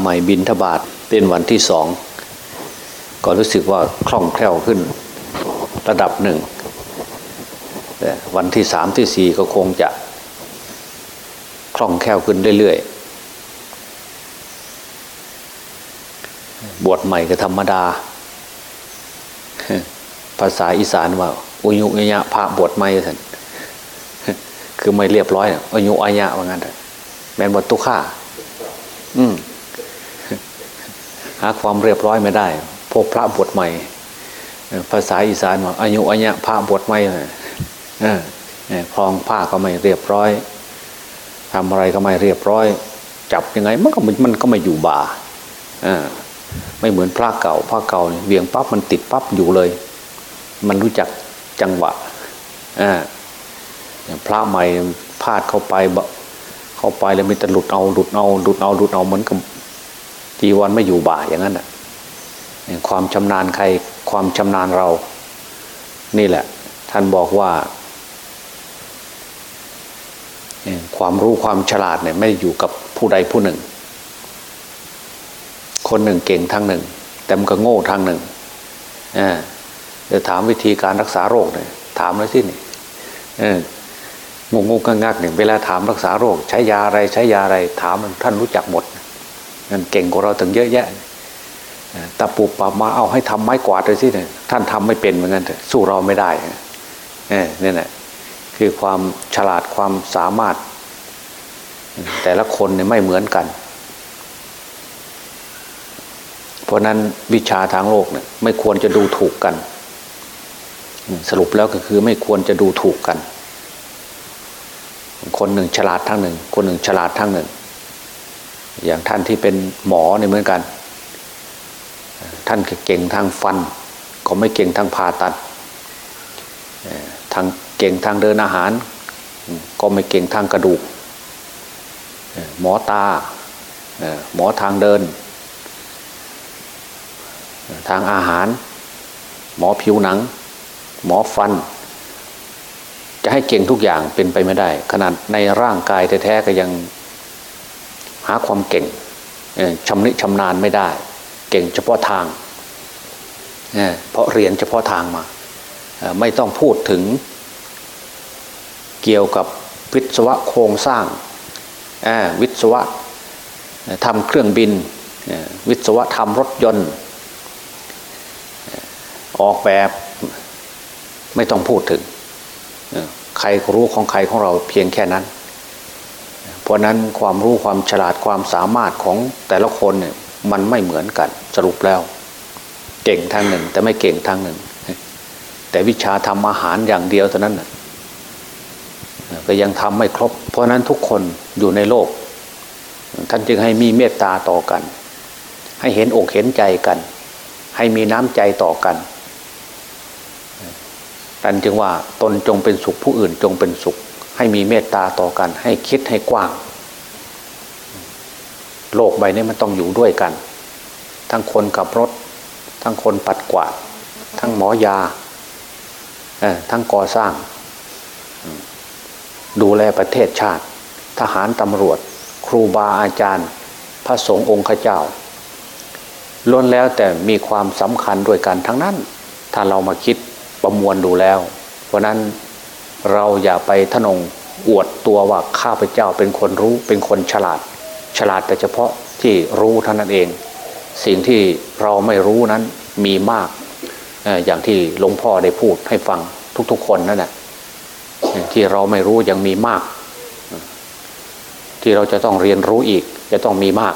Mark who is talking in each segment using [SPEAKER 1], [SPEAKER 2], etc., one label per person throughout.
[SPEAKER 1] ใหม่บินทบาทเป็นวันที่สองก็รู้สึกว่าคล่องแคล่วขึ้นระดับหนึ่งวันที่สามที่สี่ก็คงจะคล่องแคล่วขึ้นเรื่อยๆ บวชใหม่ก็ธรรมดา ภาษาอีสานว่าอุยุอัยะพระบวชใหม่ท่านคือไม่เรียบร้อยอุยุอัยะว่างั้นแมนบทตุค่าอืม หาความเรียบร้อยไม่ได้ พวกพระบวชใหม่ ภาษาอีสานว่าอายุอัญญะพระบวชใหม่คลองผ้าก็ไม่เรียบร้อยทำอะไรก็ไม่เรียบร้อย จับยังไงมันก็มันก็ไม่อยู่บ่าไม่เหมือนพระเก่าพระเก่าเวียงปั๊บมันติดปั๊บอยู่เลย มันรู้จักจังหวะพระใหม่พลาดเข้าไปเข้าไปแล้วมีแต่หลุดเอาหลุดเอาหลุดเอาหลุดเอาเหมือนกับ จีวรไม่อยู่บ่าอย่างนั้นอะความชำนาญใครความชำนาญเรา นี่แหละ ท่านบอกว่าความรู้ความฉลาดเนี่ยไม่อยู่กับผู้ใดผู้หนึ่ง คนหนึ่งเก่งทางหนึ่ง แต่มันก็โง่ทางหนึ่งจะถามวิธีการรักษาโรคเนี่ยถามเลยสินี่งงงงักงักเนี่ยเวลาถามรักษาโรค ใช้ยาอะไรใช้ยาอะไร ถามท่านรู้จักหมด นั่นเก่งกว่าเราถึงเยอะแยะตะปูปามาเอาให้ทำไม้กวาดเลยสิเนี่ยท่านทำไม่เป็นเหมือนกันสู้เราไม่ได้เนี่ยแหละคือความฉลาดความสามารถ แต่ละคนเนี่ยไม่เหมือนกัน เพราะนั้นวิชาทางโลกเนี่ยไม่ควรจะดูถูกกัน สรุปแล้วก็คือไม่ควรจะดูถูกกัน คนหนึ่งฉลาดทั้งหนึ่ง คนหนึ่งฉลาดทั้งหนึ่ง อย่างท่านที่เป็นหมอเนี่ยเหมือนกัน ท่านเก่งทางฟัน ก็ไม่เก่งทางผ่าตัดทางเก่งทางเดินอาหาร ก็ไม่เก่งทางกระดูก หมอตาหมอทางเดิน ทางอาหาร หมอผิวหนัง หมอฟัน จะให้เก่งทุกอย่างเป็นไปไม่ได้ ขนาดในร่างกายแท้ๆก็ยัง หาความเก่งชำนิชำนาญไม่ได้ เก่งเฉพาะทางเพราะเรียนเฉพาะทางมาไม่ต้องพูดถึงเกี่ยวกับวิศวะโครงสร้างวิศวะทำเครื่องบิน วิศวะทำรถยนต์ ออกแบบไม่ต้องพูดถึง ใครรู้ของใครของเราเพียงแค่นั้น ราะนั้นความรู้ความฉลาดความสามารถของแต่ละคนเนี่ยมันไม่เหมือนกันสรุปแล้ว เก่งทางหนึ่ง แต่ไม่เก่งทางหนึ่ง แต่วิชาทำอาหารอย่างเดียวเท่านั้นก็ยังทำไม่ครบ เพราะนั้นทุกคนอยู่ในโลก ท่านจึงให้มีเมตตาต่อกัน ให้เห็นอกเห็นใจกัน ให้มีน้ำใจต่อกันท่านจึงว่าตนจงเป็นสุขผู้อื่นจงเป็นสุข ให้มีเมตตาต่อกัน ให้คิดให้กว้าง โลกใบนี้มันต้องอยู่ด้วยกัน ทั้งคนขับรถ ทั้งคนปัดกวาด ทั้งหมอยาทั้งก่อสร้าง ดูแลประเทศชาติ ทหารตำรวจ ครูบาอาจารย์ พระสงฆ์องค์ข้าเจ้าล้วนแล้วแต่มีความสำคัญด้วยกันทั้งนั้น ถ้าเรามาคิดประมวลดูแล้ว เพราะนั้น เราอย่าไปทนงอวดตัวว่าข้าพเจ้าเป็นคนรู้เป็นคนฉลาด ฉลาดแต่เฉพาะที่รู้เท่านั้นเอง สิ่งที่เราไม่รู้นั้นมีมากอย่างที่หลวงพ่อได้พูดให้ฟังทุกๆคนนั่นแหละที่เราไม่รู้ยังมีมาก ที่เราจะต้องเรียนรู้อีกจะต้องมีมาก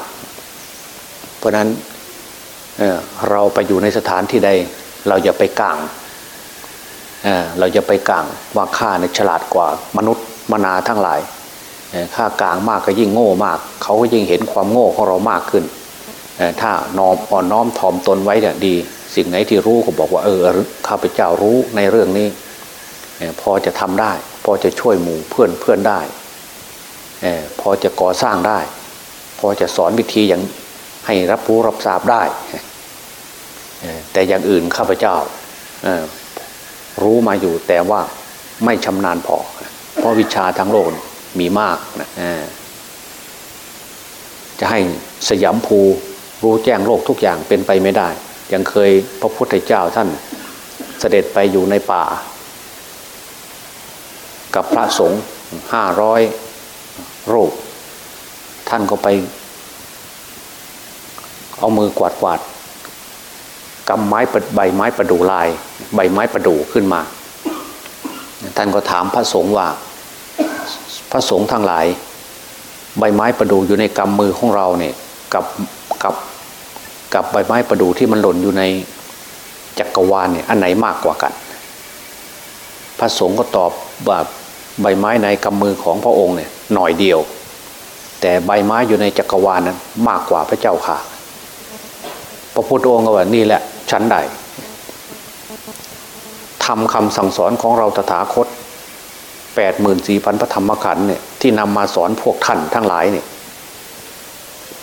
[SPEAKER 1] เพราะนั้นเเราไปอยู่ในสถานที่ใด เราอย่าไปกลาง เราจะไปกลางว่าข้าเนี่ยฉลาดกว่ามนุษย์มนาทั้งหลายข้ากลางมากก็ยิ่งโง่มาก เขาก็ยิ่งเห็นความโง่ของเรามากขึ้น ถ้านอมอ่อนน้อมถ่อมตนไว้เนี่ยดี สิ่งไหนที่รู้ก็บอกว่าเออข้าพเจ้ารู้ในเรื่องนี้พอจะทำได้ พอจะช่วยหมู่เพื่อนเพื่อนได้พอจะก่อสร้างได้ พอจะสอนวิธีอย่างให้รับรู้รับทราบได้ แต่อย่างอื่นข้าพเจ้า รู้มาอยู่แต่ว่าไม่ชำนาญพอ เพราะวิชาทั้งโลกมีมากนะจะให้สยามภูรู้แจ้งโลกทุกอย่างเป็นไปไม่ได้ ยังเคยพระพุทธเจ้าท่านเสด็จไปอยู่ในป่า กับพระสงฆ์ห้าร้อยรูปท่านก็ไป เอามือกวาดกวาดกำไม้ใบไม้ประดูลาย ใบไม้ประดูขึ้นมา ท่านก็ถามพระสงฆ์ว่า พระสงฆ์ทั้งหลาย ใบไม้ประดูอยู่ในกำมือของเราเนี่ยกับกับกับใบไม้ประดูที่มันหล่นอยู่ในจักรวาลเนี่ยอันไหนมากกว่ากัน พระสงฆ์ก็ตอบว่าใบไม้ในกำมือของพระองค์เนี่ยหน่อยเดียว แต่ใบไม้อยู่ในจักรวาลนั้นมากกว่าพระเจ้าค่ะ พระพุทธองค์ก็ว่านี่แหละชั้นใด ทำคำสั่งสอนของเราตถาคตแปดหมื่นสี่พันพระธรรมขันธ์เนี่ยที่นำมาสอนพวกท่านทั้งหลายเนี่ย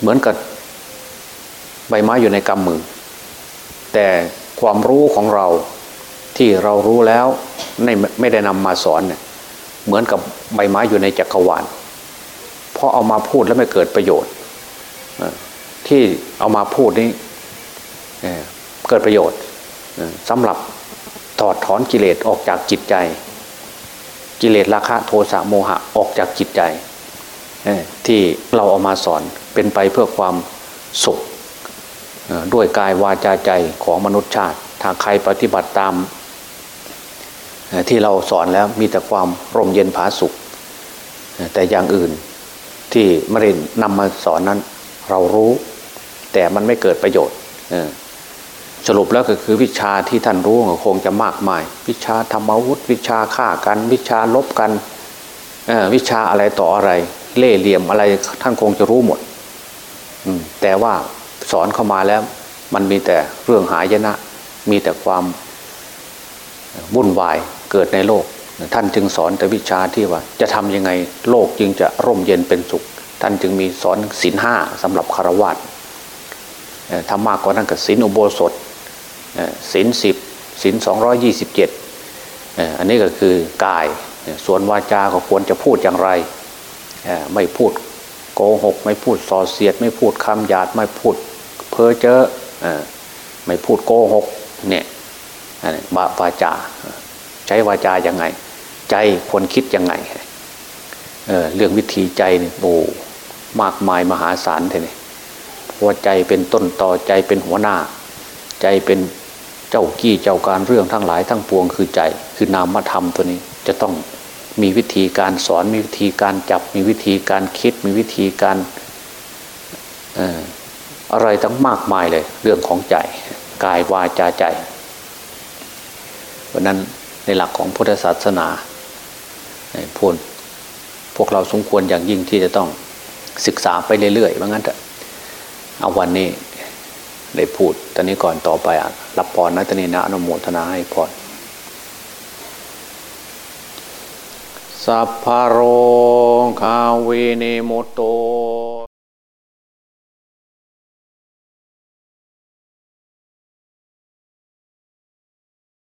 [SPEAKER 1] เหมือนกับใบไม้อยู่ในกำมือ แต่ความรู้ของเราที่เรารู้แล้วไม่ได้นำมาสอนเนี่ยเหมือนกับใบไม้อยู่ในจักรวาลเพราะเอามาพูดแล้วไม่เกิดประโยชน์ที่เอามาพูดนี้เกิดประโยชน์สำหรับ ถอดถอนกิเลสออกจากจิตใจ กิเลสราคะโทสะโมหะออกจากจิตใจที่เราเอามาสอนเป็นไปเพื่อความสุขด้วยกายวาจาใจของมนุษย์ชาติถ้าใครปฏิบัติตามที่เราสอนแล้วมีแต่ความร่มเย็นผาสุข แต่อย่างอื่นที่ม่ได้นำมาสอนนั้นเรารู้ แต่มันไม่เกิดประโยชน์ สรุปแล้วก็คือวิชาที่ท่านรู้คงจะมากมาย วิชาธรรมวุฒิวิชาฆ่ากันวิชาลบกันวิชาอะไรต่ออะไร เล่เหลี่ยมอะไรท่านคงจะรู้หมดแต่ว่าสอนเข้ามาแล้ว มันมีแต่เรื่องหายนะ มีแต่ความวุ่นวายเกิดในโลก ท่านจึงสอนแต่วิชาที่ว่า จะทำยังไงโลกจึงจะร่มเย็นเป็นสุข ท่านจึงมีสอนศีลห้าสำหรับคารวะทำมากกว่านั้นกับศีลอุโบสถ ศีลสิบศีลสองยี่สิบเจ็ดอันนี้ก็คือกายส่วนวาจาก็ควรจะพูดอย่างไร ไม่พูดโกหก ไม่พูดส่อเสียด ไม่พูดคำหยาดไม่พูดเพ้อเจ้อไม่พูดโกหกเนี่ยบาวาจา ใช้วาจาอย่างไง ใจควรคิดยังไงเเรื่องวิธีใจเนี่ยโอ้มากมายมหาศาลเลยเพราะใจเป็นต้นต่อใจเป็นหัวหน้า ใจเป็น จ้ากี้เจ้าการเรื่องทั้งหลายทั้งปวงคือใจ คือนามธรรมตัวนี้จะต้องมีวิธีการสอนมีวิธีการจับมีวิธีการคิดมีวิธีการอะไรทั้งมากมายเลย เรื่องของใจกายวาจาใจเพราะนั้นในหลักของพุทธศาสนาพูดพวกเราสมควรอย่างยิ่งที่จะต้องศึกษาไปเรื่อยๆว่างั้นเถอะเอาวันนี้ ได้พูดตอนนี้ก่อนต่อไปอะรับพรนะตอนนี้นะอนุโมทนาให้พรสัพพโรคาวินิโมโต